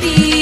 happy.